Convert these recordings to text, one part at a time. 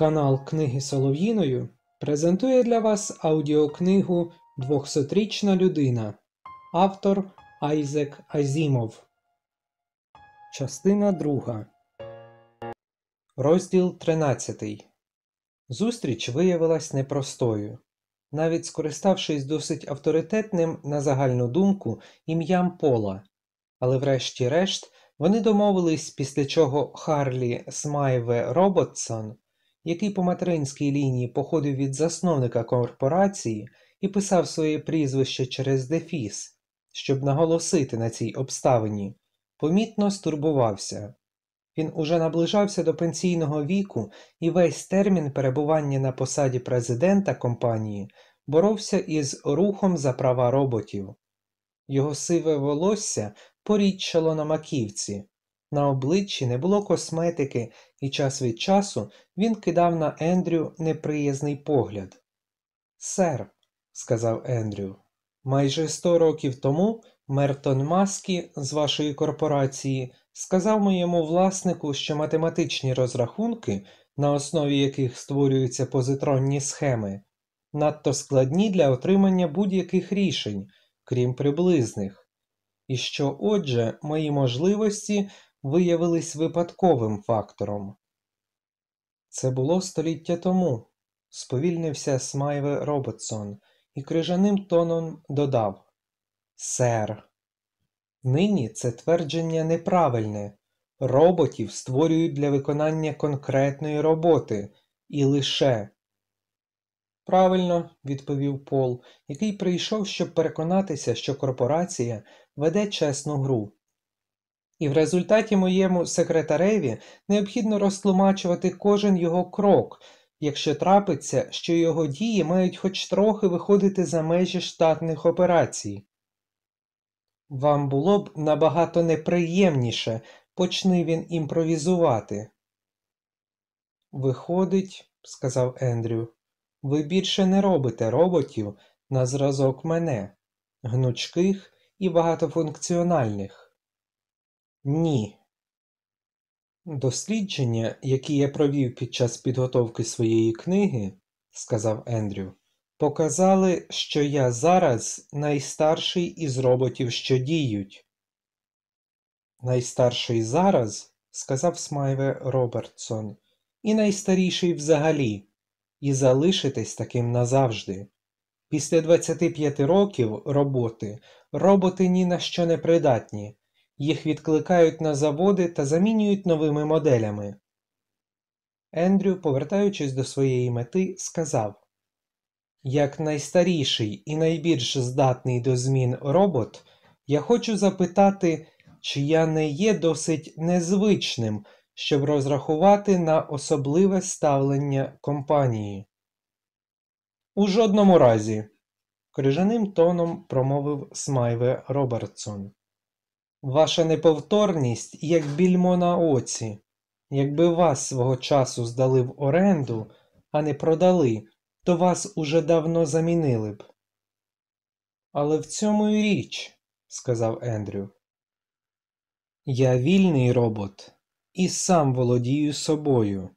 Канал Книги Солов'їною презентує для вас аудіокнигу «Двохсотрічна людина. Автор Айзек Азімов. Частина 2. Розділ 13. Зустріч виявилась непростою. Навіть скориставшись досить авторитетним на загальну думку ім'ям Пола. Але врешті-решт вони домовились, після чого Харлі Смайт-Робертсон, який по материнській лінії походив від засновника корпорації і писав своє прізвище через дефіс, щоб наголосити на цій обставині, помітно стурбувався. Він уже наближався до пенсійного віку і весь термін перебування на посаді президента компанії боровся із рухом за права роботів. Його сиве волосся порідчало на маківці, на обличчі не було косметики, і час від часу він кидав на Ендрю неприязний погляд. Сер, сказав Ендрю, майже сто років тому Мертон Маскі з вашої корпорації сказав моєму власнику, що математичні розрахунки, на основі яких створюються позитронні схеми, надто складні для отримання будь-яких рішень, крім приблизних, і що, отже, мої можливості виявились випадковим фактором. Це було століття тому, сповільнився Смайве Робертсон і крижаним тоном додав Сер. Нині це твердження неправильне. Роботів створюють для виконання конкретної роботи і лише. Правильно, відповів Пол, який прийшов, щоб переконатися, що корпорація веде чесну гру. І в результаті моєму секретареві необхідно розтлумачувати кожен його крок, якщо трапиться, що його дії мають хоч трохи виходити за межі штатних операцій. Вам було б набагато неприємніше, почни він імпровізувати. Виходить, сказав Ендрю, ви більше не робите роботів на зразок мене, гнучких і багатофункціональних. Ні. Дослідження, які я провів під час підготовки своєї книги, сказав Ендрю, показали, що я зараз найстарший із роботів, що діють. Найстарший зараз, сказав Смайве Робертсон, і найстаріший взагалі, і залишитесь таким назавжди. Після 25 років роботи роботи ні на що не придатні. Їх відкликають на заводи та замінюють новими моделями. Ендрю, повертаючись до своєї мети, сказав Як найстаріший і найбільш здатний до змін робот, я хочу запитати, чи я не є досить незвичним, щоб розрахувати на особливе ставлення компанії. У жодному разі, крижаним тоном промовив Смайве Робертсон. Ваша неповторність, як більмо на оці. Якби вас свого часу здали в оренду, а не продали, то вас уже давно замінили б. Але в цьому і річ, сказав Ендрю. Я вільний робот і сам володію собою.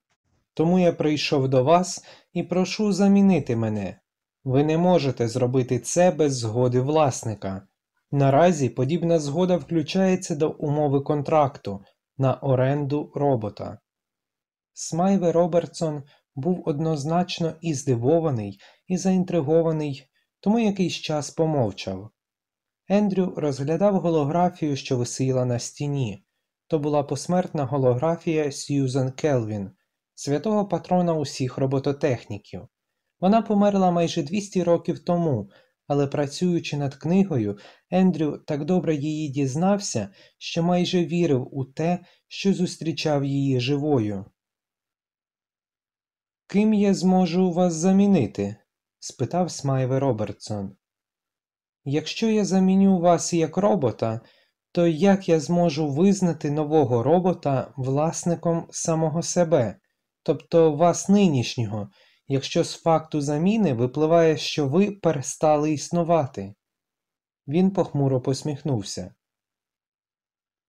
Тому я прийшов до вас і прошу замінити мене. Ви не можете зробити це без згоди власника. Наразі подібна згода включається до умови контракту на оренду робота. Смайве Робертсон був однозначно і здивований, і заінтригований, тому якийсь час помовчав. Ендрю розглядав голографію, що висіла на стіні. То була посмертна голографія Сьюзен Келвін, святого патрона усіх робототехніків. Вона померла майже 200 років тому, але працюючи над книгою, Ендрю так добре її дізнався, що майже вірив у те, що зустрічав її живою. Ким я зможу вас замінити? спитав Смайве Робертсон. Якщо я заміню вас як робота, то як я зможу визнати нового робота власником самого себе, тобто вас нинішнього, якщо з факту заміни випливає, що ви перестали існувати. Він похмуро посміхнувся.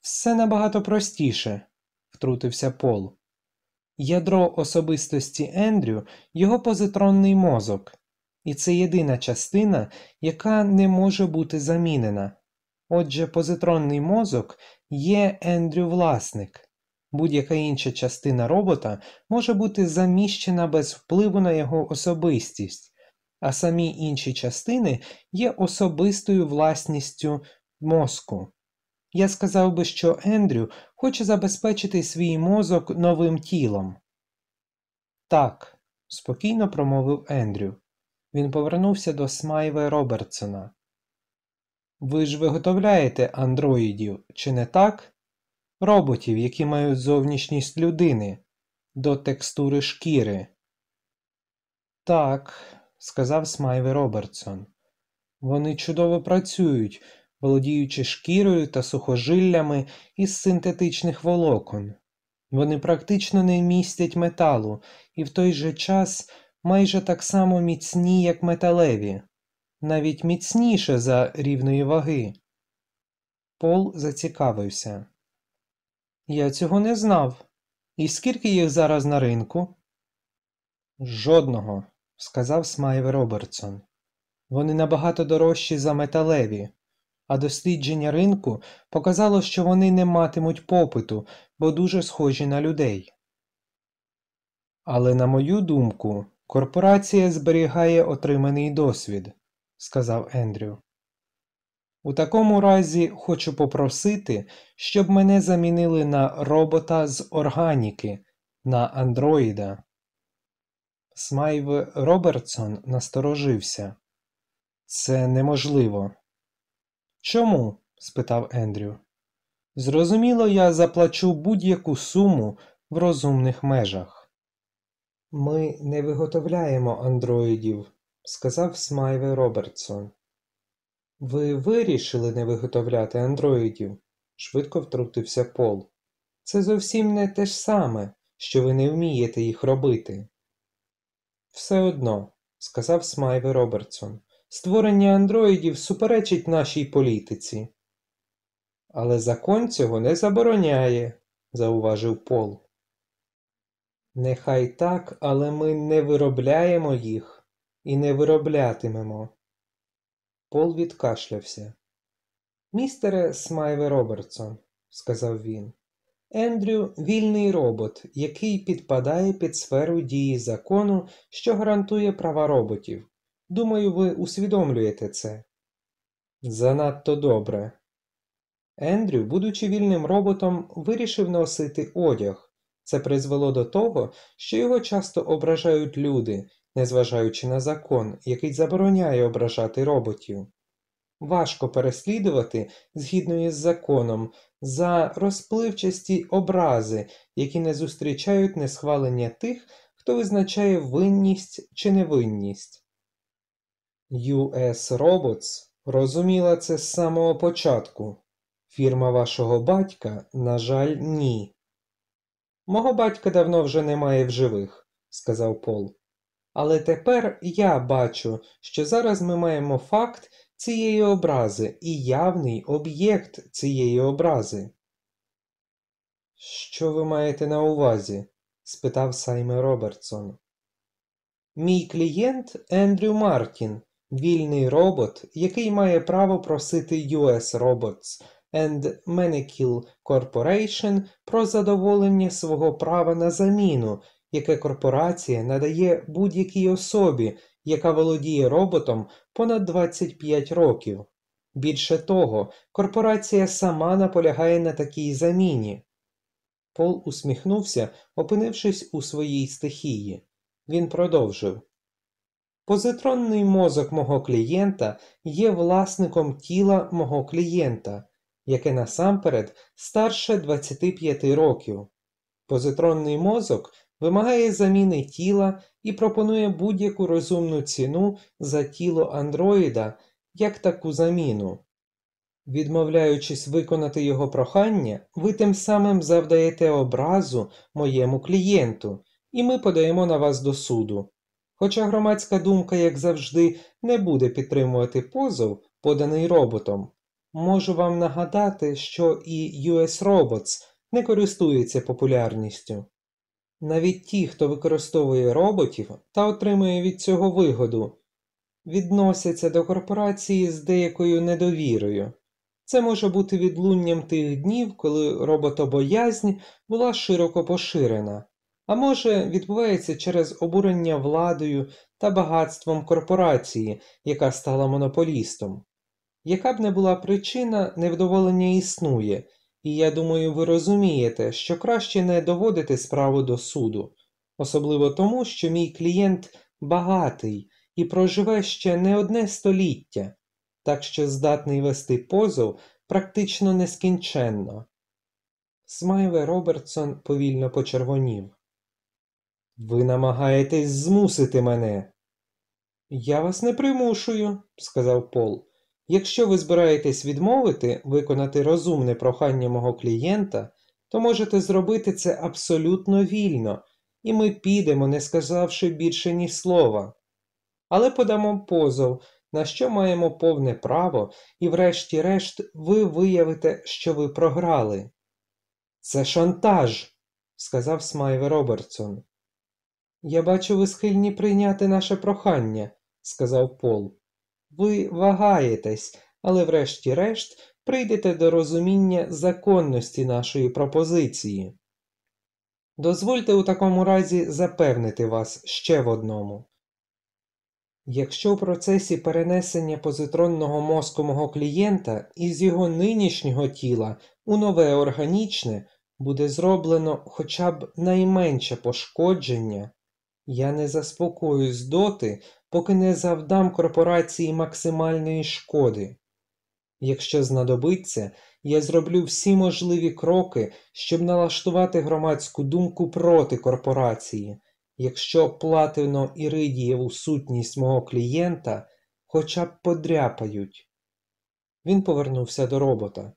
Все набагато простіше, втрутився Пол. Ядро особистості Ендрю його позитронний мозок, і це єдина частина, яка не може бути замінена. Отже, позитронний мозок є Ендрю власник. Будь-яка інша частина робота може бути заміщена без впливу на його особистість, а самі інші частини є особистою власністю мозку. Я сказав би, що Ендрю хоче забезпечити свій мозок новим тілом. Так, спокійно промовив Ендрю. Він повернувся до Смайве Робертсона. Ви ж виготовляєте андроїдів, чи не так? Роботів, які мають зовнішність людини, до текстури шкіри. Так, сказав Смайве Робертсон. Вони чудово працюють, володіючи шкірою та сухожиллями із синтетичних волокон. Вони практично не містять металу і в той же час майже так само міцні, як металеві, навіть міцніше за рівної ваги. Пол зацікавився. Я цього не знав. І скільки їх зараз на ринку? Жодного, сказав Смайве Робертсон. Вони набагато дорожчі за металеві, а дослідження ринку показало, що вони не матимуть попиту, бо дуже схожі на людей. Але, на мою думку, корпорація зберігає отриманий досвід, сказав Ендрю. У такому разі хочу попросити, щоб мене замінили на робота з органіки, на андроїда. Смайв Робертсон насторожився. Це неможливо. Чому? спитав Ендрю. Зрозуміло, я заплачу будь-яку суму в розумних межах. Ми не виготовляємо андроїдів, сказав Смайве Робертсон. Ви вирішили не виготовляти андроїдів, швидко втрутився Пол. Це зовсім не те ж саме, що ви не вмієте їх робити. Все одно, сказав Смайве Робертсон, створення андроїдів суперечить нашій політиці. Але закон цього не забороняє, зауважив Пол. Нехай так, але ми не виробляємо їх і не вироблятимемо. Пол відкашлявся. Містере Смайве Робертсон, сказав він, Ендрю вільний робот, який підпадає під сферу дії закону, що гарантує права роботів. Думаю, ви усвідомлюєте це. Занадто добре. Ендрю, будучи вільним роботом, вирішив носити одяг. Це призвело до того, що його часто ображають люди, незважаючи на закон, який забороняє ображати роботів. Важко переслідувати, згідно із законом, за розпливчасті образи, які не зустрічають несхвалення тих, хто визначає винність чи невинність. US Robots розуміла це з самого початку. Фірма вашого батька, на жаль, ні. Мого батька давно вже немає в живих, сказав Пол. Але тепер я бачу, що зараз ми маємо факт цієї образи і явний об'єкт цієї образи. Що ви маєте на увазі? спитав Сайме Робертсон. Мій клієнт Ендрю Мартін, вільний робот, який має право просити US Robots and Manicule Corporation про задоволення свого права на заміну, яке корпорація надає будь-якій особі, яка володіє роботом понад 25 років. Більше того, корпорація сама наполягає на такій заміні. Пол усміхнувся, опинившись у своїй стихії. Він продовжив. Позитронний мозок мого клієнта є власником тіла мого клієнта, яке насамперед старше 25 років. Позитронний мозок вимагає заміни тіла і пропонує будь-яку розумну ціну за тіло андроїда як таку заміну. Відмовляючись виконати його прохання, ви тим самим завдаєте образу моєму клієнту, і ми подаємо на вас до суду. Хоча громадська думка, як завжди, не буде підтримувати позов, поданий роботом, можу вам нагадати, що і US Robots не користується популярністю. Навіть ті, хто використовує роботів та отримує від цього вигоду, відносяться до корпорації з деякою недовірою. Це може бути відлунням тих днів, коли роботобоязнь була широко поширена, а може відбувається через обурення владою та багатством корпорації, яка стала монополістом. Яка б не була причина, невдоволення існує, і я думаю, ви розумієте, що краще не доводити справу до суду, особливо тому, що мій клієнт багатий і проживе ще не одне століття, так що здатний вести позов практично нескінченно. Смайве Робертсон повільно почервонів. Ви намагаєтесь змусити мене. Я вас не примушую, сказав Пол. Якщо ви збираєтесь відмовити виконати розумне прохання мого клієнта, то можете зробити це абсолютно вільно, і ми підемо, не сказавши більше ні слова. Але подамо позов, на що маємо повне право, і врешті-решт ви виявите, що ви програли. Це шантаж, сказав Смайве Робертсон. Я бачу, ви схильні прийняти наше прохання, сказав Пол. Ви вагаєтесь, але врешті-решт прийдете до розуміння законності нашої пропозиції. Дозвольте у такому разі запевнити вас ще в одному. Якщо в процесі перенесення позитронного мозку мого клієнта із його нинішнього тіла у нове органічне буде зроблено хоча б найменше пошкодження, я не заспокоюсь доти, поки не завдам корпорації максимальної шкоди. Якщо знадобиться, я зроблю всі можливі кроки, щоб налаштувати громадську думку проти корпорації, якщо платино іридієву сутність мого клієнта хоча б подряпають. Він повернувся до робота.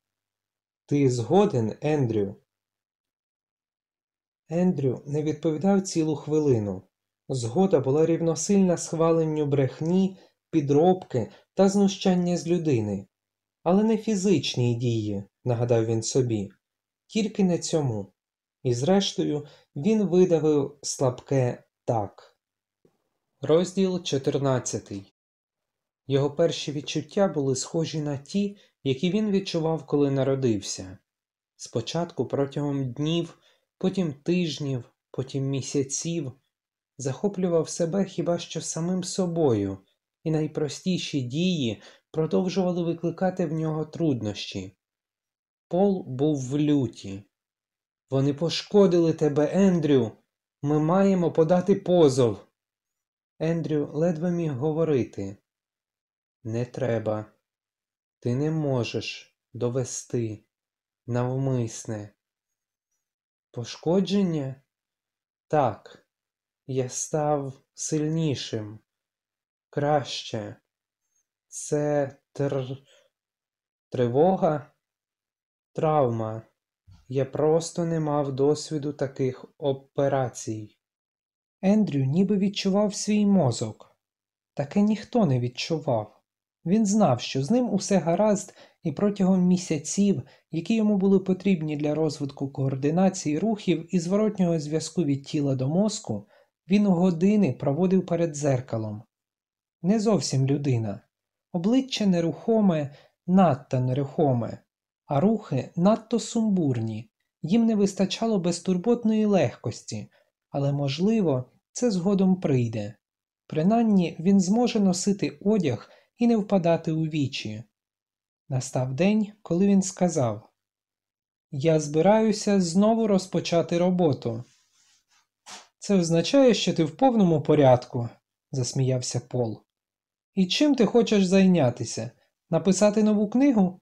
Ти згоден, Ендрю? Ендрю не відповідав цілу хвилину. Згода була рівносильна схваленню брехні, підробки та знущання з людини, але не фізичні дії, нагадав він собі, тільки не цьому. І зрештою він видавив слабке так. Розділ 14 Його перші відчуття були схожі на ті, які він відчував, коли народився. Спочатку протягом днів, потім тижнів, потім місяців захоплював себе хіба що самим собою, і найпростіші дії продовжували викликати в нього труднощі. Пол був в люті. Вони пошкодили тебе, Ендрю. Ми маємо подати позов. Ендрю ледве міг говорити. Не треба. Ти не можеш довести навмисне. Пошкодження? Так, я став сильнішим, краще. Це тр... тривога, травма. Я просто не мав досвіду таких операцій. Ендрю ніби відчував свій мозок. Таке ніхто не відчував. Він знав, що з ним усе гаразд, і протягом місяців, які йому були потрібні для розвитку координації рухів і зворотнього зв'язку від тіла до мозку, він години проводив перед дзеркалом. Не зовсім людина, обличчя нерухоме, надто нерухоме, а рухи надто сумбурні, їм не вистачало безтурботної легкості, але, можливо, це згодом прийде. Принаймні він зможе носити одяг і не впадати у вічі. Настав день, коли він сказав Я збираюся знову розпочати роботу. Це означає, що ти в повному порядку, засміявся Пол. І чим ти хочеш зайнятися? Написати нову книгу?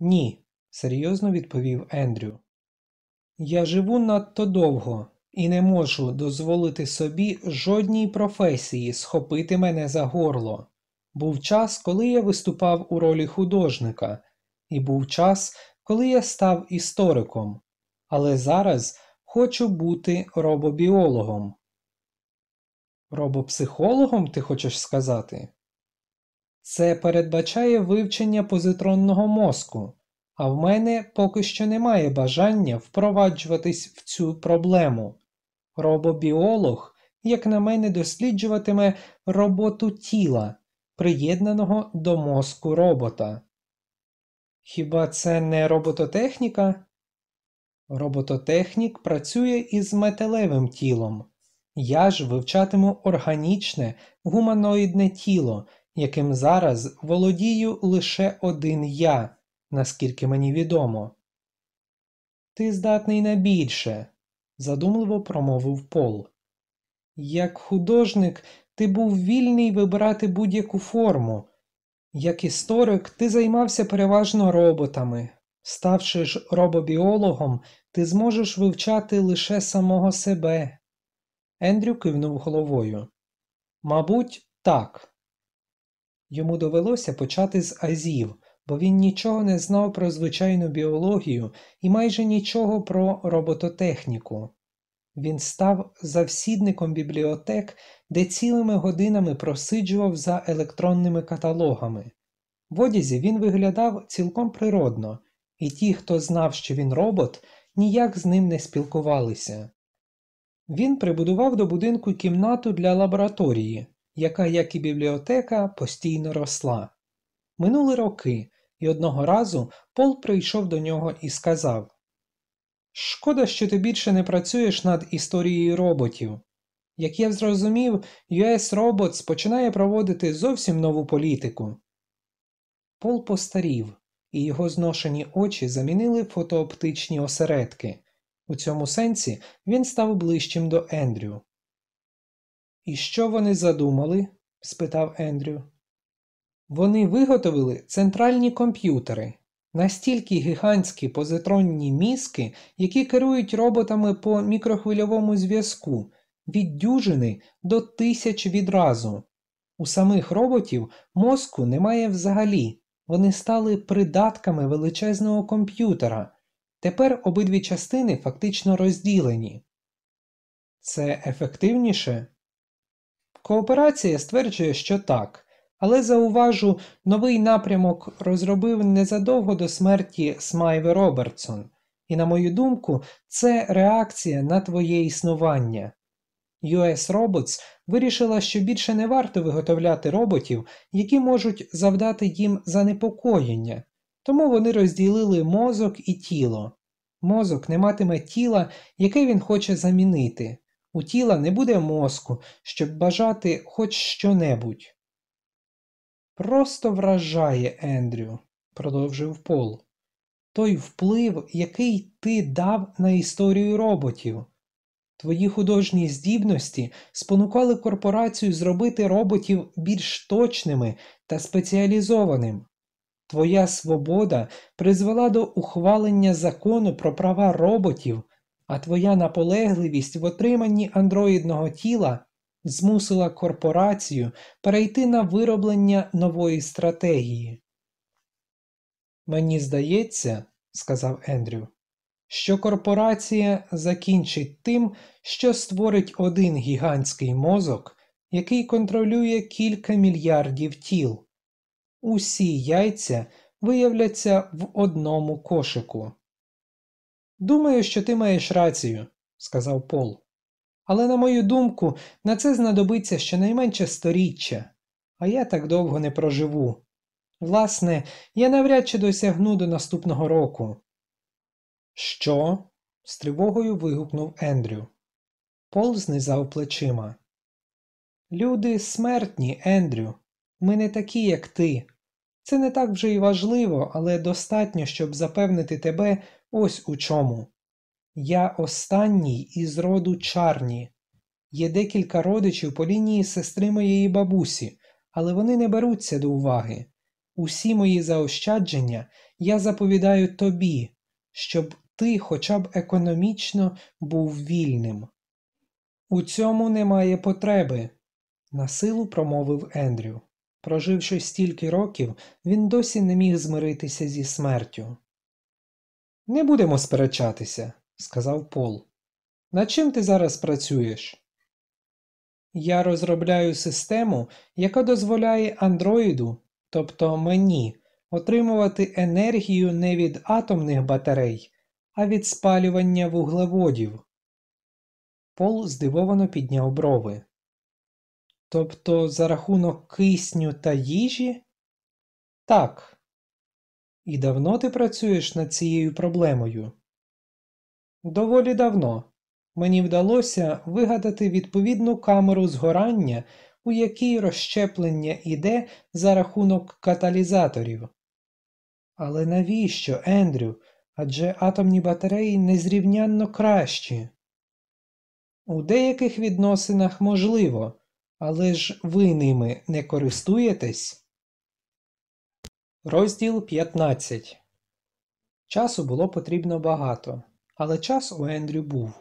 Ні, серйозно відповів Ендрю. Я живу надто довго і не можу дозволити собі жодній професії схопити мене за горло. Був час, коли я виступав у ролі художника, і був час, коли я став істориком, але зараз Хочу бути робобіологом. Робопсихологом, ти хочеш сказати? Це передбачає вивчення позитронного мозку, а в мене поки що немає бажання впроваджуватись в цю проблему. Робобіолог, як на мене, досліджуватиме роботу тіла, приєднаного до мозку робота. Хіба це не робототехніка? Робототехнік працює із металевим тілом. Я ж вивчатиму органічне, гуманоїдне тіло, яким зараз володію лише один я, наскільки мені відомо. Ти здатний на більше, задумливо промовив Пол. Як художник, ти був вільний вибирати будь-яку форму. Як історик, ти займався переважно роботами. Ставши ж робобіологом, ти зможеш вивчати лише самого себе. Ендрю кивнув головою. Мабуть, так. Йому довелося почати з азів, бо він нічого не знав про звичайну біологію і майже нічого про робототехніку. Він став завсідником бібліотек, де цілими годинами просиджував за електронними каталогами. В одязі він виглядав цілком природно, і ті, хто знав, що він робот, ніяк з ним не спілкувалися. Він прибудував до будинку кімнату для лабораторії, яка, як і бібліотека, постійно росла. Минули роки, і одного разу Пол прийшов до нього і сказав Шкода, що ти більше не працюєш над історією роботів. Як я зрозумів, US Robots починає проводити зовсім нову політику. Пол постарів, і його зношені очі замінили фотооптичні осередки. У цьому сенсі він став ближчим до Ендрю. І що вони задумали? спитав Ендрю. Вони виготовили центральні комп'ютери, настільки гігантські позитронні мізки, які керують роботами по мікрохвильовому зв'язку від дюжини до тисяч відразу. У самих роботів мозку немає взагалі, вони стали придатками величезного комп'ютера. Тепер обидві частини фактично розділені. Це ефективніше? Кооперація стверджує, що так, але зауважу, новий напрямок розробив незадовго до смерті Смайви Робертсон, і, на мою думку, це реакція на твоє існування. US Robots вирішила, що більше не варто виготовляти роботів, які можуть завдати їм занепокоєння, тому вони розділили мозок і тіло. Мозок не матиме тіла, яке він хоче замінити. У тіла не буде мозку, щоб бажати хоч що-небудь. Просто вражає, Ендрю, продовжив Пол, той вплив, який ти дав на історію роботів. Твої художні здібності спонукали корпорацію зробити роботів більш точними та спеціалізованим. Твоя свобода призвела до ухвалення закону про права роботів, а твоя наполегливість в отриманні андроїдного тіла змусила корпорацію перейти на вироблення нової стратегії. Мені здається, сказав Ендрю, що корпорація закінчить тим, що створить один гігантський мозок, який контролює кілька мільярдів тіл. Усі яйця виявляться в одному кошику. Думаю, що ти маєш рацію, сказав Пол. Але, на мою думку, на це знадобиться щонайменше сторіччя, а я так довго не проживу. Власне, я навряд чи досягну до наступного року. Що? з тривогою вигукнув Ендрю. Пол знизав плечима. Люди смертні, Ендрю. Ми не такі, як ти. Це не так вже й важливо, але достатньо, щоб запевнити тебе ось у чому. Я останній із роду чарні. Є декілька родичів по лінії сестри моєї бабусі, але вони не беруться до уваги. Усі мої заощадження я заповідаю тобі, щоб ти хоча б економічно був вільним. У цьому немає потреби, насилу промовив Ендрю. Проживши стільки років, він досі не міг змиритися зі смертю. Не будемо сперечатися, сказав Пол. Над чим ти зараз працюєш? Я розробляю систему, яка дозволяє андроїду, тобто мені, отримувати енергію не від атомних батарей, а від спалювання вуглеводів. Пол здивовано підняв брови. Тобто за рахунок кисню та їжі? Так. І давно ти працюєш над цією проблемою? Доволі давно. Мені вдалося вигадати відповідну камеру згорання, у якій розщеплення іде за рахунок каталізаторів. Але навіщо, Ендрю? Адже атомні батареї незрівнянно кращі. У деяких відносинах можливо, але ж ви ними не користуєтесь? Розділ 15 Часу було потрібно багато, але час у Ендрю був.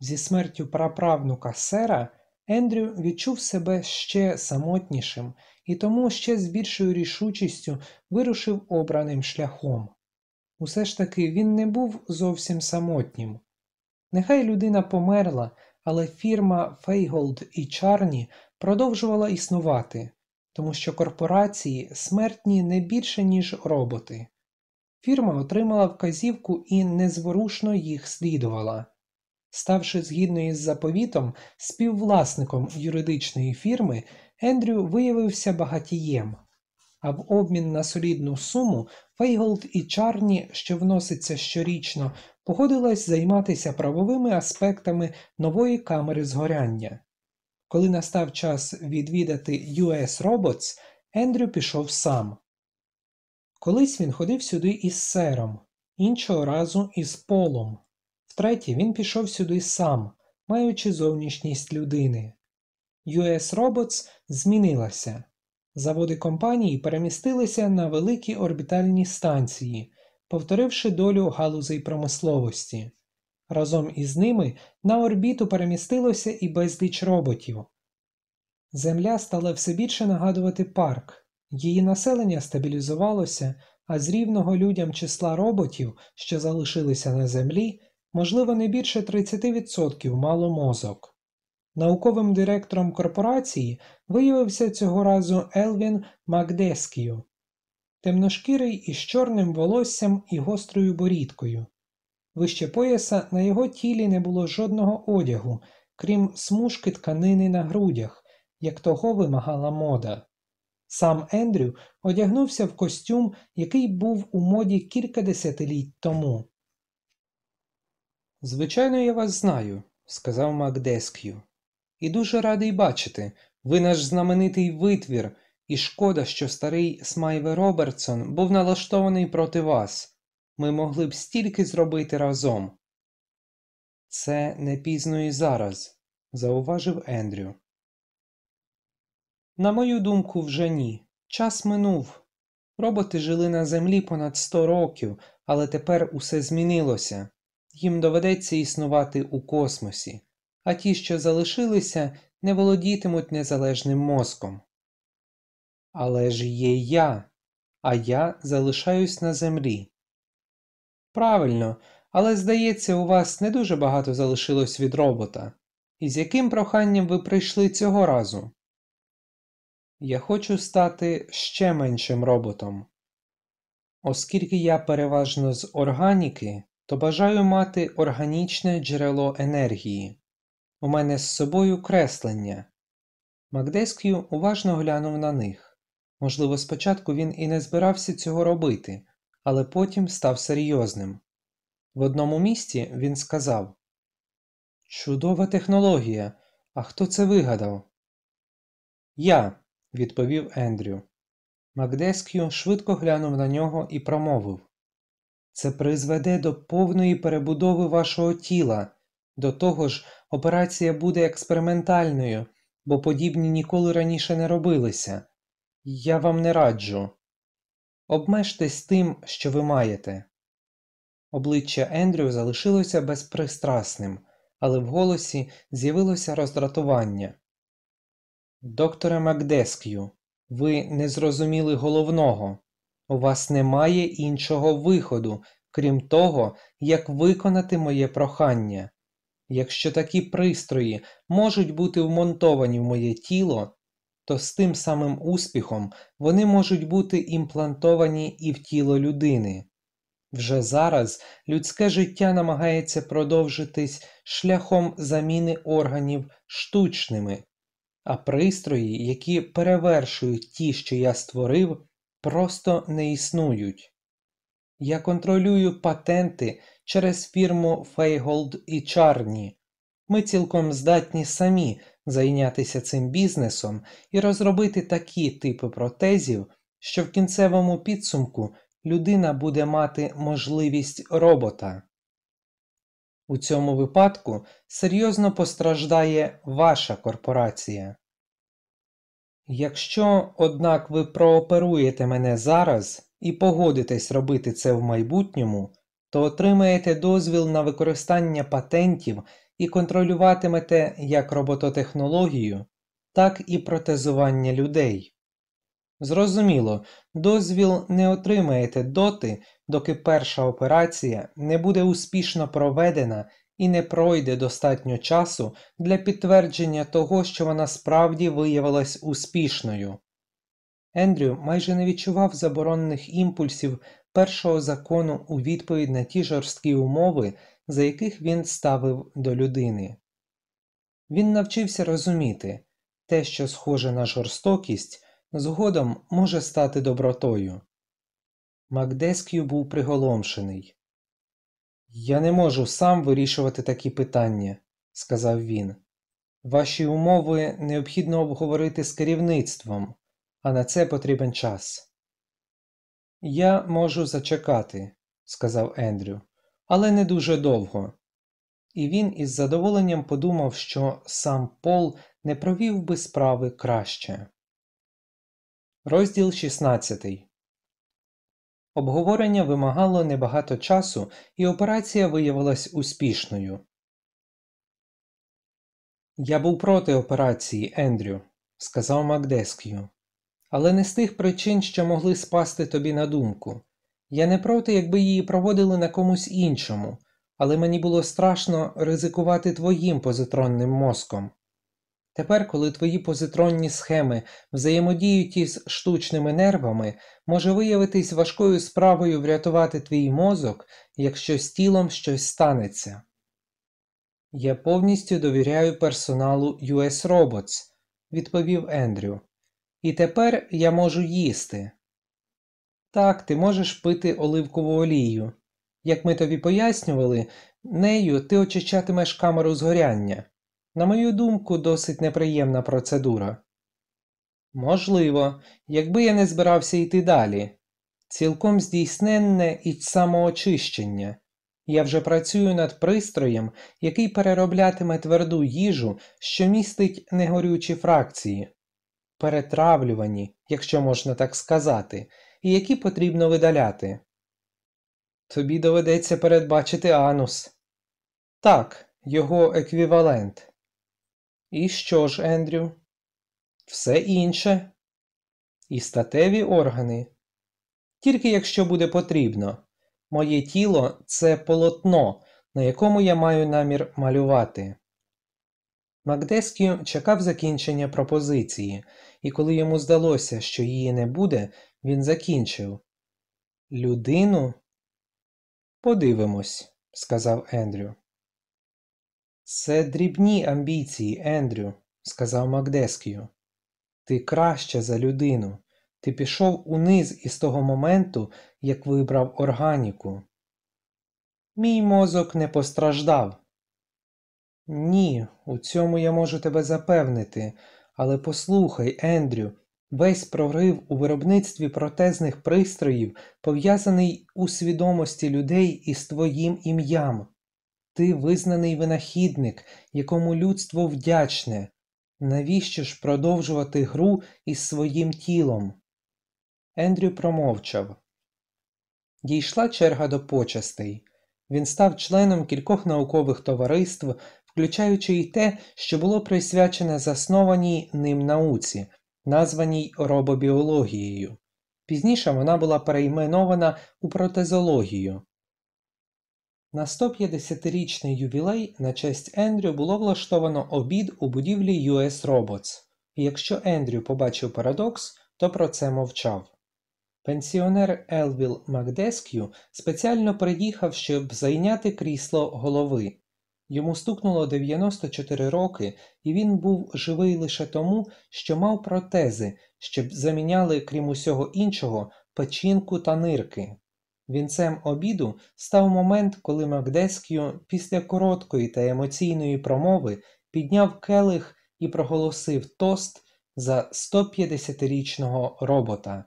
Зі смертю праправнука сера Ендрю відчув себе ще самотнішим і тому ще з більшою рішучістю вирушив обраним шляхом. Усе ж таки він не був зовсім самотнім. Нехай людина померла, але фірма Фейголд і Чарні продовжувала існувати, тому що корпорації смертні не більше, ніж роботи. Фірма отримала вказівку і незворушно їй слідувала. Ставши згідно із заповітом співвласником юридичної фірми, Ендрю виявився багатієм, а в обмін на солідну суму Фейголд і Чарні, що вноситься щорічно, погодилась займатися правовими аспектами нової камери згоряння. Коли настав час відвідати US Robots, Ендрю пішов сам. Колись він ходив сюди із сером, іншого разу із полом. Втретє, він пішов сюди сам, маючи зовнішність людини. US Robots змінилася. Заводи компанії перемістилися на великі орбітальні станції, повторивши долю галузей промисловості. Разом із ними на орбіту перемістилося і безліч роботів. Земля стала все більше нагадувати парк, її населення стабілізувалося, а з рівного людям числа роботів, що залишилися на землі, можливо, не більше 30% мало мозок. Науковим директором корпорації виявився цього разу Елвін Макдескію, темношкірий із чорним волоссям і гострою борідкою. Вище пояса на його тілі не було жодного одягу, крім смужки тканини на грудях, як того вимагала мода. Сам Ендрю одягнувся в костюм, який був у моді кілька десятиліть тому. Звичайно, я вас знаю, сказав Макдеск'ю. І дуже радий бачити. Ви наш знаменитий витвір, і шкода, що старий Смайве Робертсон був налаштований проти вас. Ми могли б стільки зробити разом. Це не пізно і зараз, зауважив Ендрю. На мою думку, вже ні. Час минув. Роботи жили на землі понад сто років, але тепер усе змінилося. Їм доведеться існувати у космосі, а ті, що залишилися, не володітимуть незалежним мозком. Але ж є я, а я залишаюсь на землі. Правильно, але здається, у вас не дуже багато залишилось від робота. І з яким проханням ви прийшли цього разу? Я хочу стати ще меншим роботом. Оскільки я переважно з органіки, то бажаю мати органічне джерело енергії. У мене з собою креслення. Макдескью уважно глянув на них. Можливо, спочатку він і не збирався цього робити, але потім став серйозним. В одному місці він сказав Чудова технологія. А хто це вигадав? Я, відповів Ендрю. Макдескью швидко глянув на нього і промовив Це призведе до повної перебудови вашого тіла. До того ж, операція буде експериментальною, бо подібні ніколи раніше не робилися. Я вам не раджу. Обмежтесь тим, що ви маєте. Обличчя Ендрю залишилося безпристрасним, але в голосі з'явилося роздратування. Докторе Макдеск'ю, ви не зрозуміли головного. У вас немає іншого виходу, крім того, як виконати моє прохання. Якщо такі пристрої можуть бути вмонтовані в моє тіло, то з тим самим успіхом вони можуть бути імплантовані і в тіло людини. Вже зараз людське життя намагається продовжитись шляхом заміни органів штучними, а пристрої, які перевершують ті, що я створив, просто не існують. Я контролюю патенти через фірму Фейголд і Чарні. Ми цілком здатні самі зайнятися цим бізнесом і розробити такі типи протезів, що в кінцевому підсумку людина буде мати можливість робота. У цьому випадку серйозно постраждає ваша корпорація. Якщо, однак, ви прооперуєте мене зараз і погодитесь робити це в майбутньому, то отримаєте дозвіл на використання патентів і контролюватимете як робототехнологію, так і протезування людей. Зрозуміло, дозвіл не отримаєте доти, доки перша операція не буде успішно проведена і не пройде достатньо часу для підтвердження того, що вона справді виявилась успішною. Ендрю майже не відчував заборонених імпульсів першого закону у відповідь на ті жорсткі умови, за яких він ставив до людини. Він навчився розуміти те, що схоже на жорстокість, згодом може стати добротою. Макдескью був приголомшений. Я не можу сам вирішувати такі питання, сказав він. Ваші умови необхідно обговорити з керівництвом, а на це потрібен час. Я можу зачекати, сказав Ендрю, але не дуже довго. І він із задоволенням подумав, що сам Пол не провів би справи краще. Розділ 16 Обговорення вимагало небагато часу, і операція виявилась успішною. Я був проти операції, Ендрю, сказав Макдескью, але не з тих причин, що могли спасти тобі на думку. Я не проти, якби її проводили на комусь іншому, але мені було страшно ризикувати твоїм позитронним мозком. Тепер, коли твої позитронні схеми взаємодіють із штучними нервами, може виявитись важкою справою врятувати твій мозок, якщо з тілом щось станеться. Я повністю довіряю персоналу US Robots, відповів Ендрю. І тепер я можу їсти. Так, ти можеш пити оливкову олію. Як ми тобі пояснювали, нею ти очищатимеш камеру згоряння. На мою думку, досить неприємна процедура. Можливо, якби я не збирався йти далі. Цілком здійсненне і самоочищення. Я вже працюю над пристроєм, який перероблятиме тверду їжу, що містить негорючі фракції, перетравлювані, якщо можна так сказати, і які потрібно видаляти. Тобі доведеться передбачити анус. Так, його еквівалент. І що ж, Ендрю? Все інше. І статеві органи. Тільки якщо буде потрібно. Моє тіло це полотно, на якому я маю намір малювати. Макдескію чекав закінчення пропозиції, і коли йому здалося, що її не буде, він закінчив. Людину? Подивимось, сказав Ендрю. Це дрібні амбіції, Ендрю, сказав Макдескію. Ти краще за людину. Ти пішов униз із того моменту, як вибрав органіку. Мій мозок не постраждав. Ні, у цьому я можу тебе запевнити, але послухай, Ендрю, весь прорив у виробництві протезних пристроїв пов'язаний у свідомості людей із твоїм ім'ям. Ти визнаний винахідник, якому людство вдячне. Навіщо ж продовжувати гру із своїм тілом? Ендрю промовчав. Дійшла черга до почестей. Він став членом кількох наукових товариств, включаючи й те, що було присвячене заснованій ним науці, названій робобіологією. Пізніше вона була перейменована у протезологію. На 150-річний ювілей на честь Ендрю було влаштовано обід у будівлі US Robots, і якщо Ендрю побачив парадокс, то про це мовчав. Пенсіонер Елвіл Макдеск'ю спеціально приїхав, щоб зайняти крісло голови. Йому стукнуло 94 роки, і він був живий лише тому, що мав протези, щоб заміняли, крім усього іншого, печінку та нирки. Вінцем обіду став момент, коли Макдеск'ю після короткої та емоційної промови підняв келих і проголосив тост за 150-річного робота.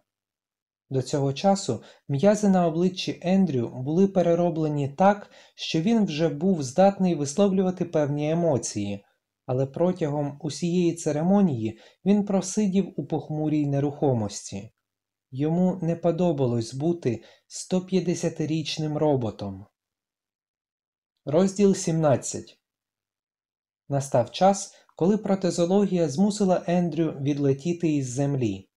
До цього часу м'язи на обличчі Ендрю були перероблені так, що він вже був здатний висловлювати певні емоції, але протягом усієї церемонії він просидів у похмурій нерухомості. Йому не подобалось бути 150-річним роботом. Розділ 17 Настав час, коли протезологія змусила Ендрю відлетіти із землі.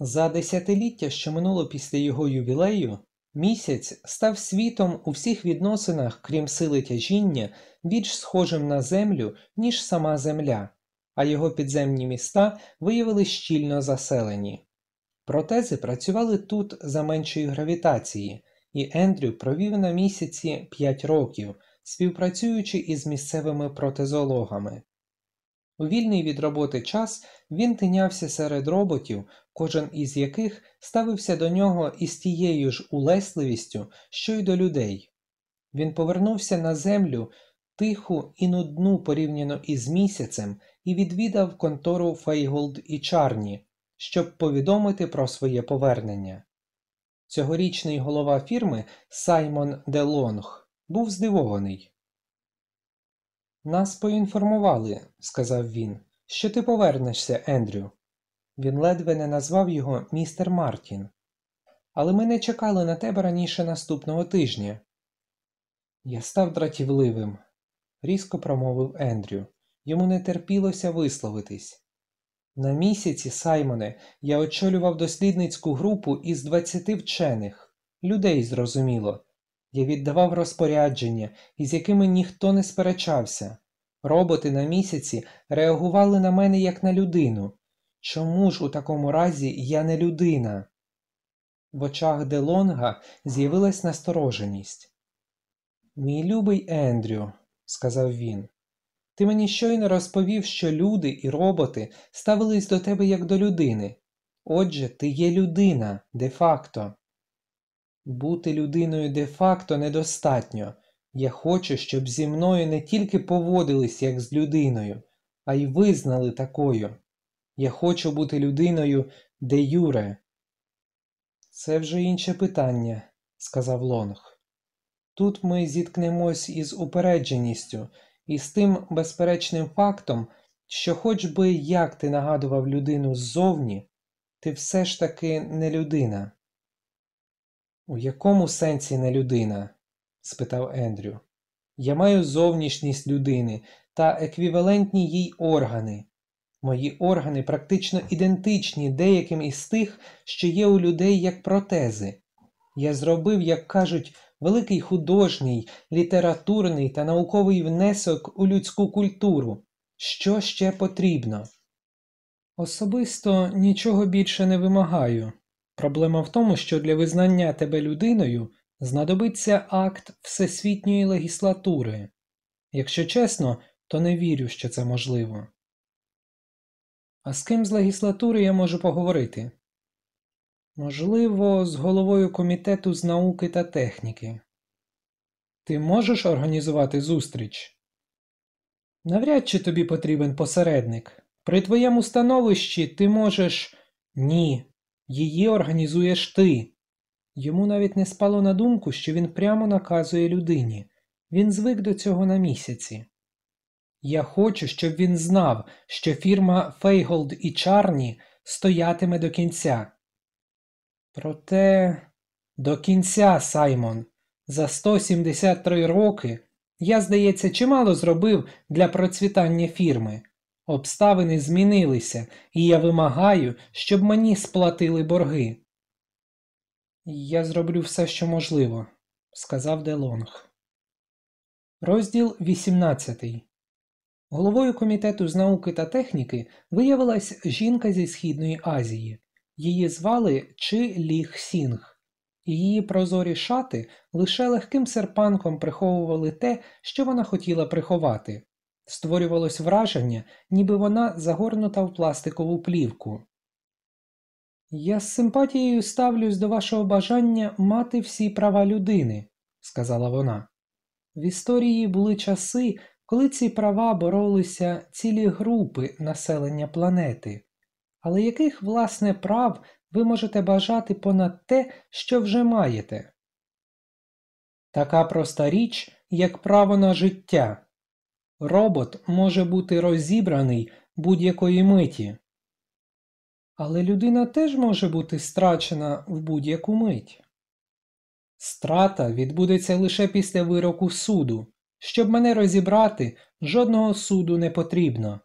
За десятиліття, що минуло після його ювілею, місяць став світом у всіх відносинах, крім сили тяжіння, більш схожим на землю, ніж сама земля, а його підземні міста виявилися щільно заселені. Протези працювали тут за меншої гравітації, і Ендрю провів на місяці 5 років, співпрацюючи із місцевими протезологами. У вільний від роботи час він тинявся серед роботів, кожен із яких ставився до нього із тією ж улесливістю, що й до людей. Він повернувся на землю тиху і нудну порівняно із місяцем і відвідав контору Фейголд і Чарні, щоб повідомити про своє повернення. Цьогорічний голова фірми Саймон Де Лонг був здивований. Нас поінформували, сказав він, що ти повернешся, Ендрю. Він ледве не назвав його містер Мартін. Але ми не чекали на тебе раніше наступного тижня. Я став дратівливим, різко промовив Ендрю. Йому не терпілося висловитись. На місяці, Саймоне, я очолював дослідницьку групу із двадцяти вчених, людей зрозуміло. Я віддавав розпорядження, із якими ніхто не сперечався. Роботи на місяці реагували на мене як на людину. Чому ж у такому разі я не людина? В очах Делонга з'явилась настороженість. Мій любий Ендрю, сказав він, ти мені щойно розповів, що люди і роботи ставились до тебе як до людини. Отже, ти є людина де-факто. Бути людиною де-факто недостатньо. Я хочу, щоб зі мною не тільки поводились як з людиною, а й визнали такою. Я хочу бути людиною де юре. Це вже інше питання, сказав Лонг. Тут ми зіткнемось із упередженістю і з тим безперечним фактом, що, хоч би як ти нагадував людину ззовні, ти все ж таки не людина. У якому сенсі не людина? спитав Ендрю. Я маю зовнішність людини та еквівалентні їй органи. Мої органи практично ідентичні деяким із тих, що є у людей як протези. Я зробив, як кажуть, великий художній, літературний та науковий внесок у людську культуру. Що ще потрібно? Особисто нічого більше не вимагаю. Проблема в тому, що для визнання тебе людиною знадобиться акт всесвітньої легіслатури. Якщо чесно, то не вірю, що це можливо. А з ким з легіслатури я можу поговорити? Можливо, з головою комітету з науки та техніки. Ти можеш організувати зустріч? Навряд чи тобі потрібен посередник. При твоєму становищі ти можеш. Ні, її організуєш ти. Йому навіть не спало на думку, що він прямо наказує людині. Він звик до цього на місяці. Я хочу, щоб він знав, що фірма Фейголд і Чарні стоятиме до кінця. Проте до кінця, Саймон, за 173 роки я, здається, чимало зробив для процвітання фірми. Обставини змінилися, і я вимагаю, щоб мені сплатили борги. Я зроблю все, що можливо, сказав Делонг. Розділ 18 Головою комітету з науки та техніки виявилась жінка зі Східної Азії. Її звали Чи Лі-Хсінг, її прозорі шати лише легким серпанком приховували те, що вона хотіла приховати. Створювалось враження, ніби вона загорнута в пластикову плівку. Я з симпатією ставлюсь до вашого бажання мати всі права людини, сказала вона. В історії були часи, коли ці права боролися цілі групи населення планети. Але яких, власне, прав ви можете бажати понад те, що вже маєте? Така проста річ, як право на життя. Робот може бути розібраний будь-якої миті. Але людина теж може бути страчена в будь-яку мить. Страта відбудеться лише після вироку суду. Щоб мене розібрати, жодного суду не потрібно.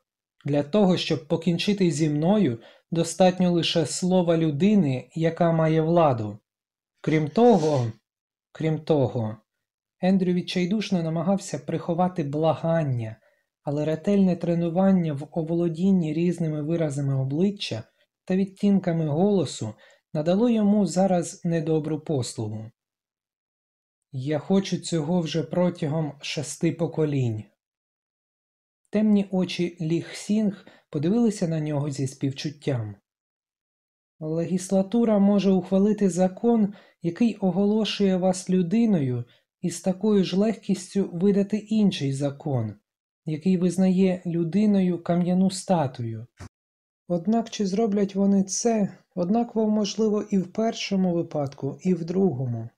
Для того, щоб покінчити зі мною, достатньо лише слова людини, яка має владу. Крім того, крім того, Ендрю відчайдушно намагався приховати благання, але ретельне тренування в оволодінні різними виразами обличчя та відтінками голосу надало йому зараз недобру послугу. Я хочу цього вже протягом шести поколінь. Темні очі Ліх Сінг подивилися на нього зі співчуттям. Легіслатура може ухвалити закон, який оголошує вас людиною, і з такою ж легкістю видати інший закон, який визнає людиною кам'яну статую. Однак чи зроблять вони це, однаково можливо і в першому випадку, і в другому.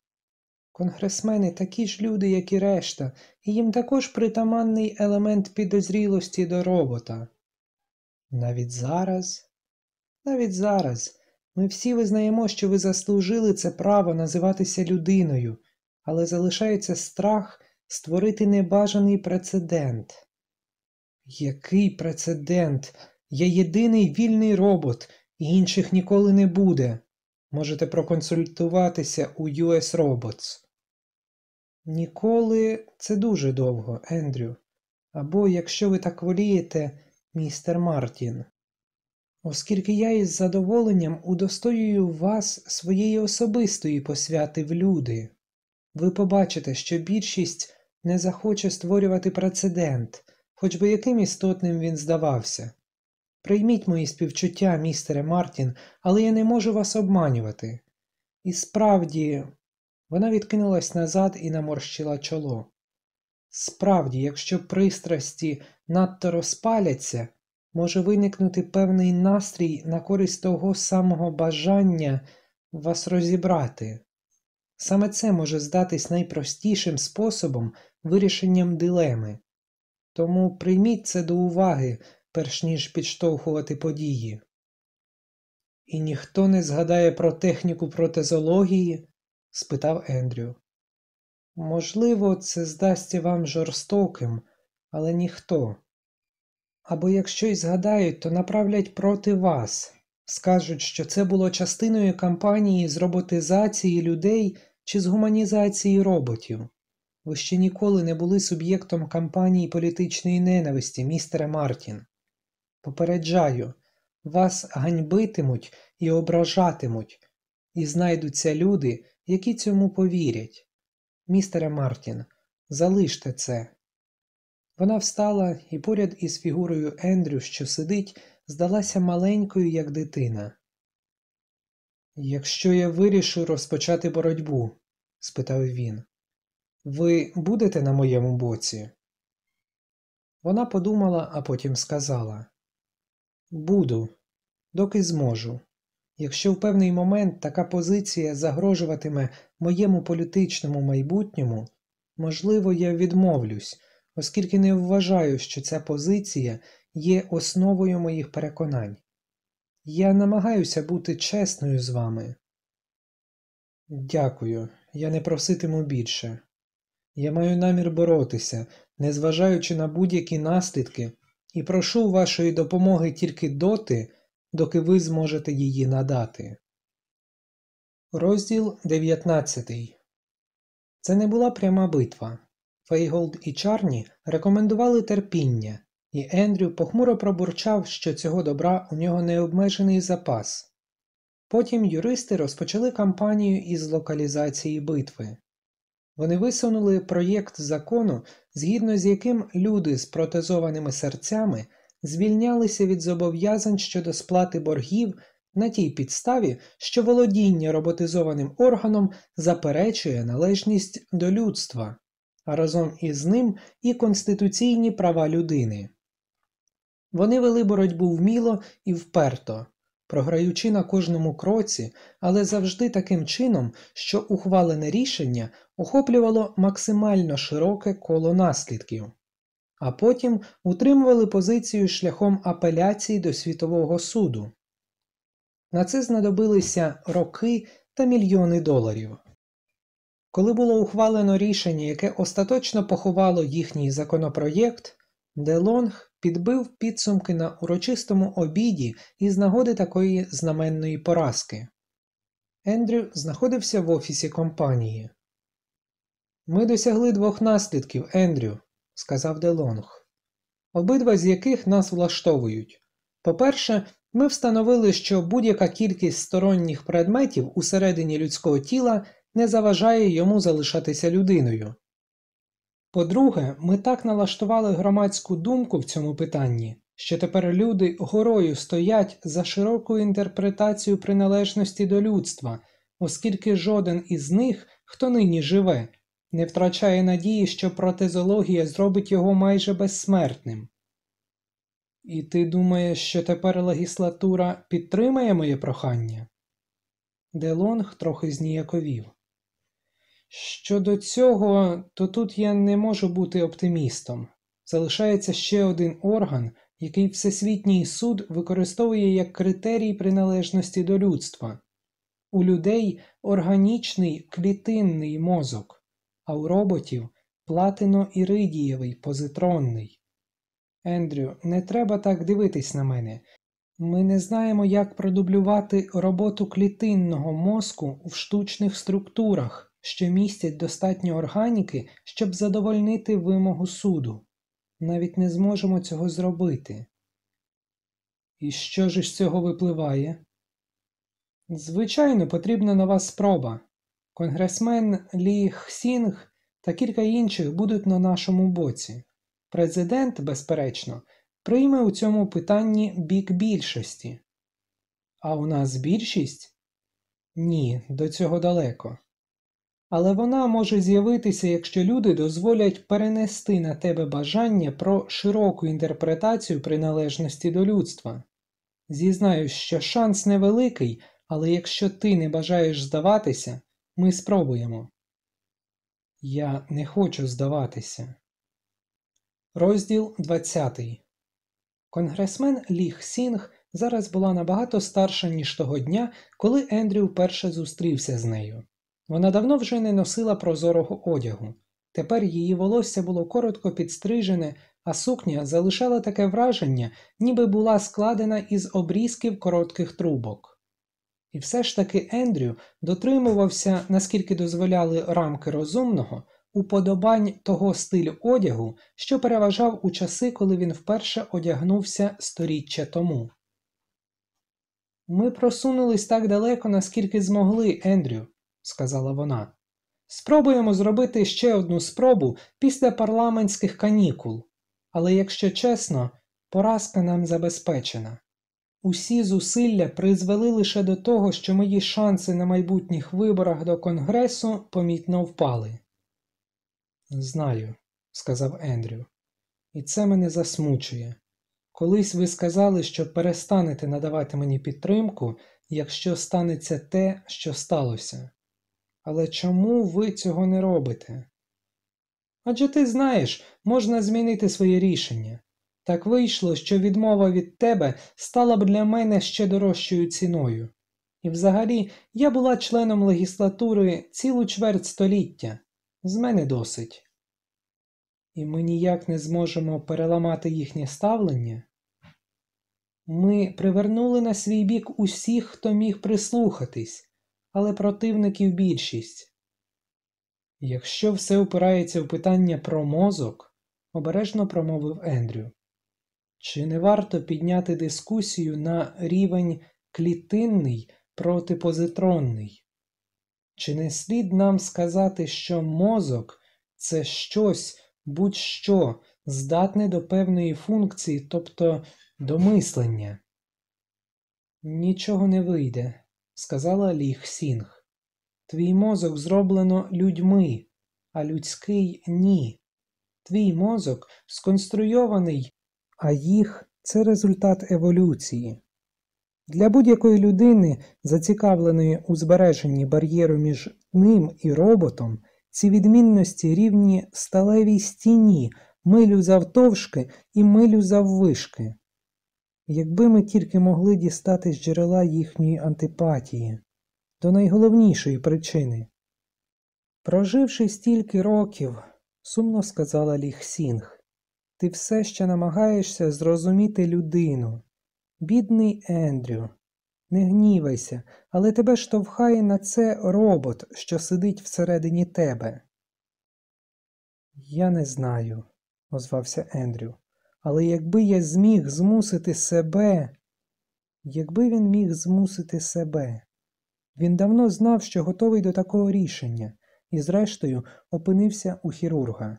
Конгресмени такі ж люди, як і решта, і їм також притаманний елемент підозрілості до робота. Навіть зараз, навіть зараз ми всі визнаємо, що ви заслужили це право називатися людиною, але залишається страх створити небажаний прецедент. Який прецедент? Я єдиний вільний робот, і інших ніколи не буде. Можете проконсультуватися у US Robots. Ніколи це дуже довго, Ендрю. Або, якщо ви так волієте, містер Мартін. Оскільки я із задоволенням удостоюю вас своєї особистої посвяти в люди, ви побачите, що більшість не захоче створювати прецедент, хоч би яким істотним він здавався. Прийміть мої співчуття, містере Мартін, але я не можу вас обманювати. І справді, вона відкинулась назад і наморщила чоло. Справді, якщо пристрасті надто розпаляться, може виникнути певний настрій на користь того самого бажання вас розібрати. Саме це може здатись найпростішим способом вирішенням дилеми. Тому прийміть це до уваги, перш ніж підштовхувати події. І ніхто не згадає про техніку протезології? спитав Ендрю. Можливо, це здасться вам жорстоким, але ніхто. Або якщо й згадають, то направлять проти вас, скажуть, що це було частиною кампанії з роботизації людей чи з гуманізації роботів. Ви ще ніколи не були суб'єктом кампанії політичної ненависті, містере Мартін. Попереджаю, вас ганьбитимуть і ображатимуть, і знайдуться люди, які цьому повірять. Містере Мартін, залиште це. Вона встала і поряд із фігурою Ендрю, що сидить, здалася маленькою, як дитина. Якщо я вирішу розпочати боротьбу? спитав він, ви будете на моєму боці? Вона подумала, а потім сказала Буду, доки зможу. Якщо в певний момент така позиція загрожуватиме моєму політичному майбутньому, можливо, я відмовлюсь, оскільки не вважаю, що ця позиція є основою моїх переконань. Я намагаюся бути чесною з вами. Дякую, я не проситиму більше. Я маю намір боротися, незважаючи на будь-які наслідки, і прошу вашої допомоги тільки доти, доки ви зможете її надати. Розділ 19 Це не була пряма битва. Фейголд і Чарні рекомендували терпіння, і Ендрю похмуро пробурчав, що цього добра у нього необмежений запас. Потім юристи розпочали кампанію із локалізації битви. Вони висунули проєкт закону, згідно з яким люди з протезованими серцями звільнялися від зобов'язань щодо сплати боргів на тій підставі, що володіння роботизованим органом заперечує належність до людства, а разом із ним і конституційні права людини. Вони вели боротьбу вміло і вперто, програючи на кожному кроці, але завжди таким чином, що ухвалене рішення охоплювало максимально широке коло наслідків, а потім утримували позицію шляхом апеляції до світового суду. На це знадобилися роки та мільйони доларів. Коли було ухвалено рішення, яке остаточно поховало їхній законопроєкт, Делонг підбив підсумки на урочистому обіді із нагоди такої знаменної поразки. Ендрю знаходився в офісі компанії. Ми досягли двох наслідків, Ендрю, сказав Делонг, обидва з яких нас влаштовують. По-перше, ми встановили, що будь-яка кількість сторонніх предметів усередині людського тіла не заважає йому залишатися людиною. По-друге, ми так налаштували громадську думку в цьому питанні, що тепер люди горою стоять за широку інтерпретацію приналежності до людства, оскільки жоден із них, хто нині живе, не втрачає надії, що протезологія зробить його майже безсмертним. І ти думаєш, що тепер легіслатура підтримає моє прохання? Делонг трохи зніяковів. Щодо цього, то тут я не можу бути оптимістом. Залишається ще один орган, який Всесвітній суд використовує як критерій приналежності до людства. У людей органічний клітинний мозок, а у роботів платино-іридієвий позитронний. Ендрю, не треба так дивитись на мене. Ми не знаємо, як продублювати роботу клітинного мозку в штучних структурах, що містять достатньо органіки, щоб задовольнити вимогу суду. Навіть не зможемо цього зробити. І що ж із цього випливає? Звичайно, потрібна нова спроба. Конгресмен Лі Хсінг та кілька інших будуть на нашому боці. Президент, безперечно, прийме у цьому питанні бік більшості. А у нас більшість? Ні, до цього далеко. Але вона може з'явитися, якщо люди дозволять перенести на тебе бажання про широку інтерпретацію приналежності до людства. Зізнаюсь, що шанс невеликий, але якщо ти не бажаєш здаватися, ми спробуємо. Я не хочу здаватися. Розділ 20 Конгресмен Ліх Сінг зараз була набагато старша, ніж того дня, коли Ендрю вперше зустрівся з нею. Вона давно вже не носила прозорого одягу. Тепер її волосся було коротко підстрижене, а сукня залишала таке враження, ніби була складена із обрізків коротких трубок. І все ж таки Ендрю дотримувався, наскільки дозволяли рамки розумного, уподобань того стилю одягу, що переважав у часи, коли він вперше одягнувся сторіччя тому. Ми просунулись так далеко, наскільки змогли, Ендрю, сказала вона. Спробуємо зробити ще одну спробу після парламентських канікул, але якщо чесно, поразка нам забезпечена. Усі зусилля призвели лише до того, що мої шанси на майбутніх виборах до Конгресу помітно впали. Знаю, сказав Ендрю, і це мене засмучує. Колись ви сказали, що перестанете надавати мені підтримку, якщо станеться те, що сталося. Але чому ви цього не робите? Адже ти знаєш, можна змінити своє рішення. Так вийшло, що відмова від тебе стала б для мене ще дорожчою ціною. І взагалі я була членом легіслатури цілу чверть століття. З мене досить. І ми ніяк не зможемо переламати їхнє ставлення. Ми привернули на свій бік усіх, хто міг прислухатись, але противників більшість. Якщо все опирається в питання про мозок, обережно промовив Ендрю, чи не варто підняти дискусію на рівень клітинний протипозитронний. Чи не слід нам сказати, що мозок це щось, будь-що, здатне до певної функції, тобто до мислення? Нічого не вийде, сказала Ліх Сінг. Твій мозок зроблено людьми, а людський ні. Твій мозок сконструйований, а їх це результат еволюції. Для будь-якої людини, зацікавленої у збереженні бар'єру між ним і роботом, ці відмінності рівні сталевій стіні, милю завтовшки і милю заввишки. Якби ми тільки могли дістати з джерела їхньої антипатії, до найголовнішої причини. Проживши стільки років, сумно сказала Ліхсінг, ти все ще намагаєшся зрозуміти людину. Бідний Ендрю, не гнівайся, але тебе штовхає на це робот, що сидить всередині тебе. Я не знаю, озвався Ендрю, але якби я зміг змусити себе, якби він міг змусити себе. Він давно знав, що готовий до такого рішення, і, зрештою, опинився у хірурга.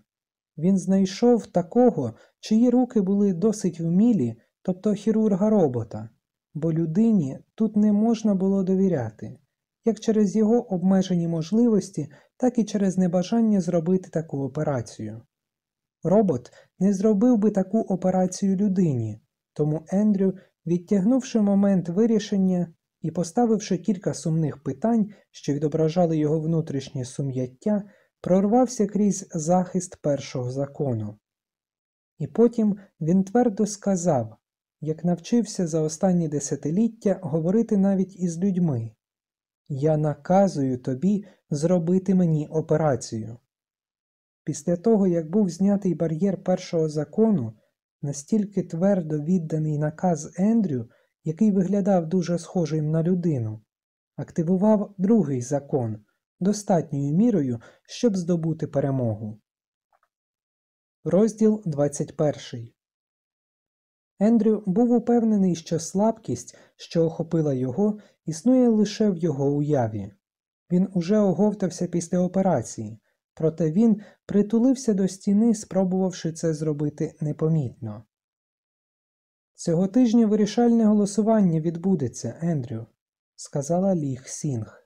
Він знайшов такого, чиї руки були досить вмілі, тобто хірурга робота, бо людині тут не можна було довіряти, як через його обмежені можливості, так і через небажання зробити таку операцію. Робот не зробив би таку операцію людині, тому Ендрю, відтягнувши момент вирішення і поставивши кілька сумних питань, що відображали його внутрішнє сум'яття, прорвався крізь захист першого закону. І потім він твердо сказав, як навчився за останні десятиліття говорити навіть із людьми Я наказую тобі зробити мені операцію. Після того, як був знятий бар'єр першого закону, настільки твердо відданий наказ Ендрю, який виглядав дуже схожим на людину, активував другий закон достатньою мірою, щоб здобути перемогу. Розділ 21 Ендрю був упевнений, що слабкість, що охопила його, існує лише в його уяві. Він уже оговтався після операції, проте він притулився до стіни, спробувавши це зробити непомітно. Цього тижня вирішальне голосування відбудеться, Ендрю, сказала Ліх Сінг.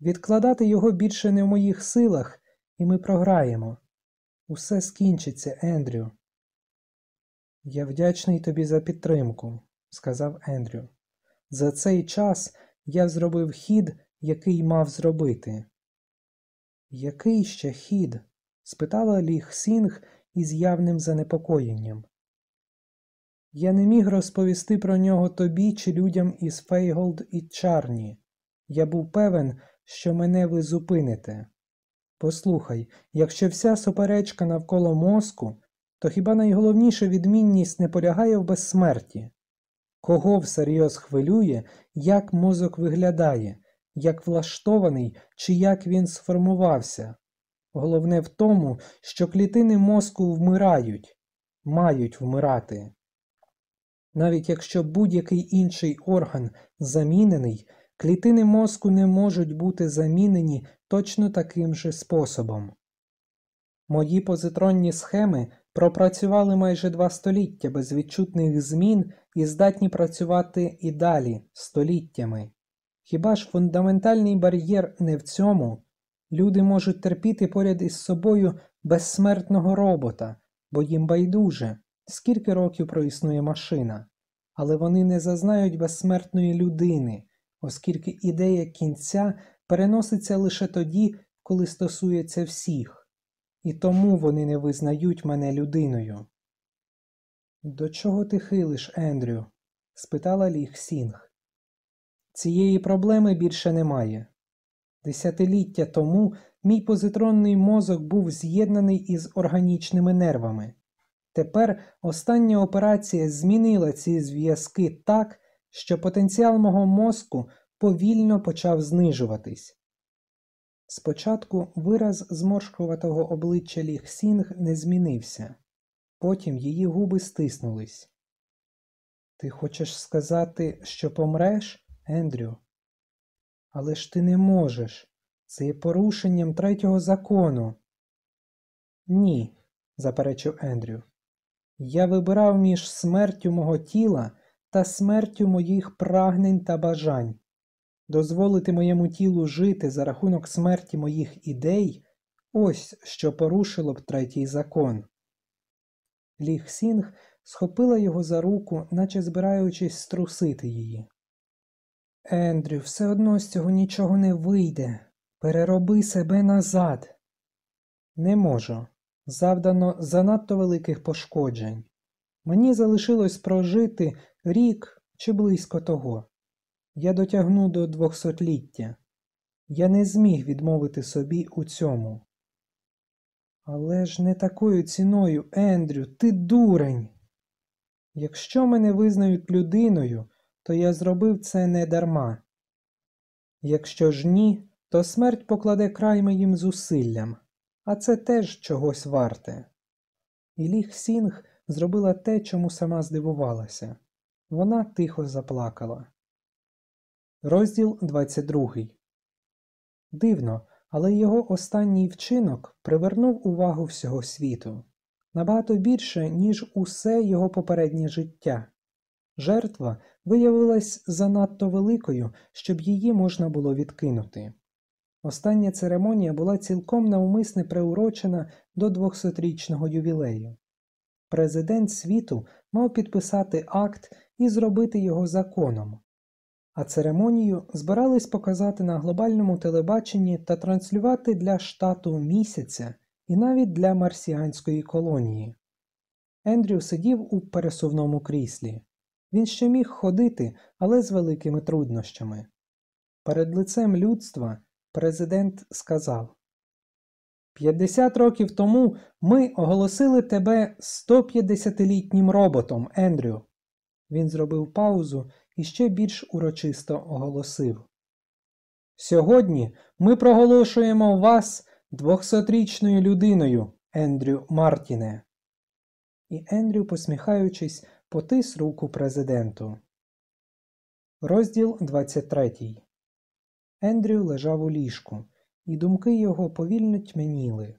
Відкладати його більше не в моїх силах, і ми програємо. Усе скінчиться, Ендрю. Я вдячний тобі за підтримку, сказав Ендрю. За цей час я зробив хід, який мав зробити. Який ще хід? спитала Лі-Хсінг із явним занепокоєнням. Я не міг розповісти про нього тобі чи людям із Фейнголд і Чарні. Я був певен, що мене ви зупините. Послухай, якщо вся суперечка навколо мозку, то хіба найголовніша відмінність не полягає в безсмерті? Кого всерйоз хвилює, як мозок виглядає, як влаштований чи як він сформувався? Головне в тому, що клітини мозку вмирають, мають вмирати. Навіть якщо будь-який інший орган замінений, клітини мозку не можуть бути замінені точно таким же способом. Мої позитронні схеми пропрацювали майже два століття без відчутних змін і здатні працювати і далі століттями. Хіба ж фундаментальний бар'єр не в цьому? Люди можуть терпіти поряд із собою безсмертного робота, бо їм байдуже, скільки років проіснує машина, але вони не зазнають безсмертної людини, оскільки ідея кінця переноситься лише тоді, коли стосується всіх, і тому вони не визнають мене людиною. До чого ти хилиш, Ендрю? спитала Ліх Сінг. Цієї проблеми більше немає. Десятиліття тому мій позитронний мозок був з'єднаний із органічними нервами. Тепер остання операція змінила ці зв'язки так, що потенціал мого мозку повільно почав знижуватись. Спочатку вираз зморшкуватого обличчя Ліх Сінг не змінився, потім її губи стиснулись. Ти хочеш сказати, що помреш, Ендрю? Але ж ти не можеш. Це є порушенням третього закону. Ні, заперечив Ендрю. Я вибирав між смертю мого тіла та смертю моїх прагнень та бажань. Дозволити моєму тілу жити за рахунок смерті моїх ідей ось що порушило б третій закон. Ліг Сінг схопила його за руку, наче збираючись струсити її. Ендрю, все одно з цього нічого не вийде. Перероби себе назад. Не можу. Завдано занадто великих пошкоджень. Мені залишилось прожити рік чи близько того. Я дотягну до двохсотліття. Я не зміг відмовити собі у цьому. Але ж не такою ціною, Ендрю, ти дурень. Якщо мене визнають людиною, то я зробив це не дарма. Якщо ж ні, то смерть покладе край моїм зусиллям, а це теж чогось варте. І Ліг Сінг зробила те, чому сама здивувалася. Вона тихо заплакала. Розділ 22 Дивно, але його останній вчинок привернув увагу всього світу набагато більше, ніж усе його попереднє життя. Жертва виявилась занадто великою, щоб її можна було відкинути. Остання церемонія була цілком навмисне приурочена до 200-річного ювілею. Президент світу мав підписати акт і зробити його законом, а церемонію збирались показати на глобальному телебаченні та транслювати для штату місяця і навіть для марсіанської колонії. Ендрю сидів у пересувному кріслі. Він ще міг ходити, але з великими труднощами. Перед лицем людства президент сказав 50 років тому ми оголосили тебе 150-літнім роботом, Ендрю. Він зробив паузу і ще більш урочисто оголосив. Сьогодні ми проголошуємо вас двохсотрічною людиною, Ендрю Мартіне. І Ендрю, посміхаючись, потис руку президенту. Розділ 23 Ендрю лежав у ліжку, і думки його повільно тьмяніли.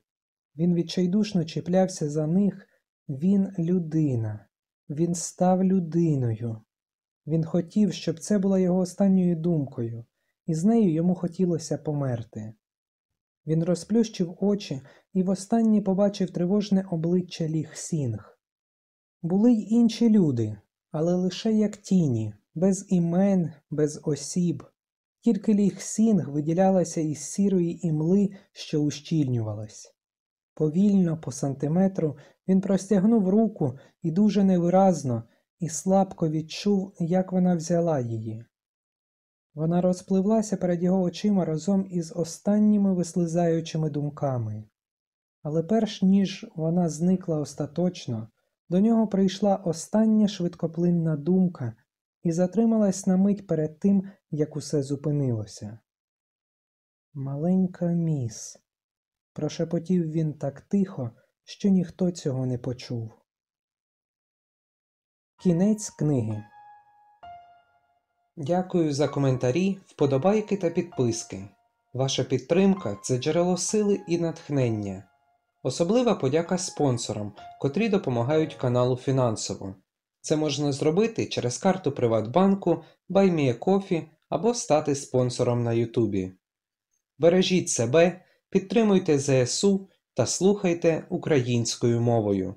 Він відчайдушно чіплявся за них. Він людина, він став людиною. Він хотів, щоб це була його останньою думкою, і з нею йому хотілося померти. Він розплющив очі і востаннє побачив тривожне обличчя Лі-Хсінг. Були й інші люди, але лише як тіні, без імен, без осіб. Тільки Лі-Хсінг виділялася із сірої імли, що ущільнювалась. Повільно, по сантиметру, він простягнув руку і дуже невиразно, і слабко відчув, як вона взяла її. Вона розпливлася перед його очима разом із останніми вислизаючими думками. Але перш ніж вона зникла остаточно, до нього прийшла остання швидкоплинна думка і затрималась на мить перед тим, як усе зупинилося. Маленька міс, прошепотів він так тихо, що ніхто цього не почув. Кінець книги. Дякую за коментарі, вподобайки та підписки. Ваша підтримка це джерело сили і натхнення. Особлива подяка спонсорам, котрі допомагають каналу фінансово. Це можна зробити через карту Приватбанку, BuyMeACoffee або стати спонсором на Ютубі. Бережіть себе, підтримуйте ЗСУ та слухайте українською мовою.